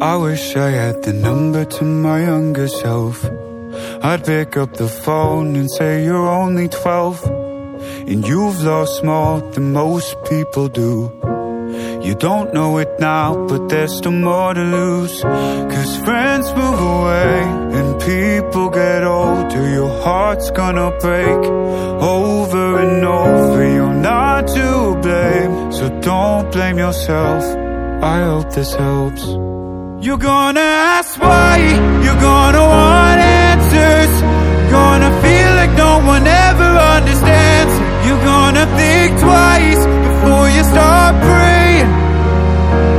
I wish I had the number to my younger self. I'd pick up the phone and say you're only 12. And you've lost more than most people do. You don't know it now, but there's still more to lose. Cause friends move away and people get older. Your heart's gonna break over and over. You're not to blame, so don't blame yourself. I hope this helps. You're gonna ask why, you're gonna want answers. Gonna feel like no one ever understands. You're gonna think twice before you start praying.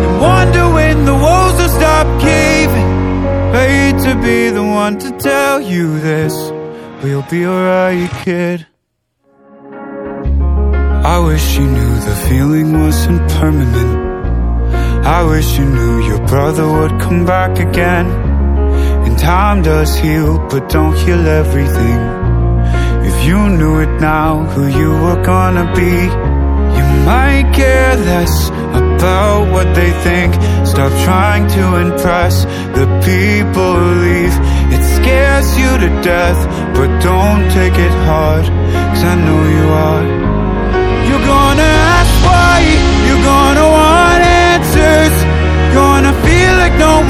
And wonder when the walls will stop caving. Hate to be the one to tell you this, but you'll be alright, kid. I wish you knew the feeling wasn't permanent. I wish you knew your brother would come back again. And time does heal, but don't heal everything. If you knew it now, who you were gonna be, you might care less about what they think. Stop trying to impress the people who leave. It scares you to death, but don't take it hard, cause I know you are.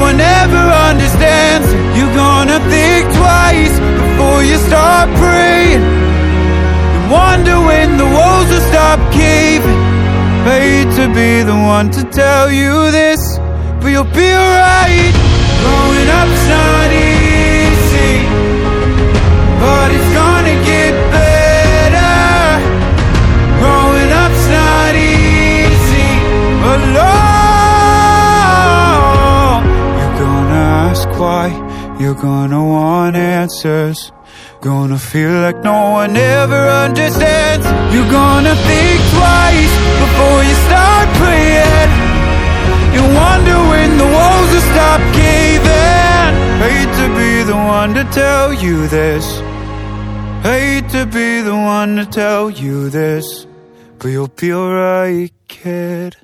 One ever understands. You're gonna think twice before you start praying. And wonder when the walls will stop caving. Hate to be the one to tell you this, but you'll be alright. Growing up's why, you're gonna want answers. Gonna feel like no one ever understands. You're gonna think twice before you start praying. You wonder when the walls will stop caving. Hate to be the one to tell you this. Hate to be the one to tell you this. But you'll be alright, kid.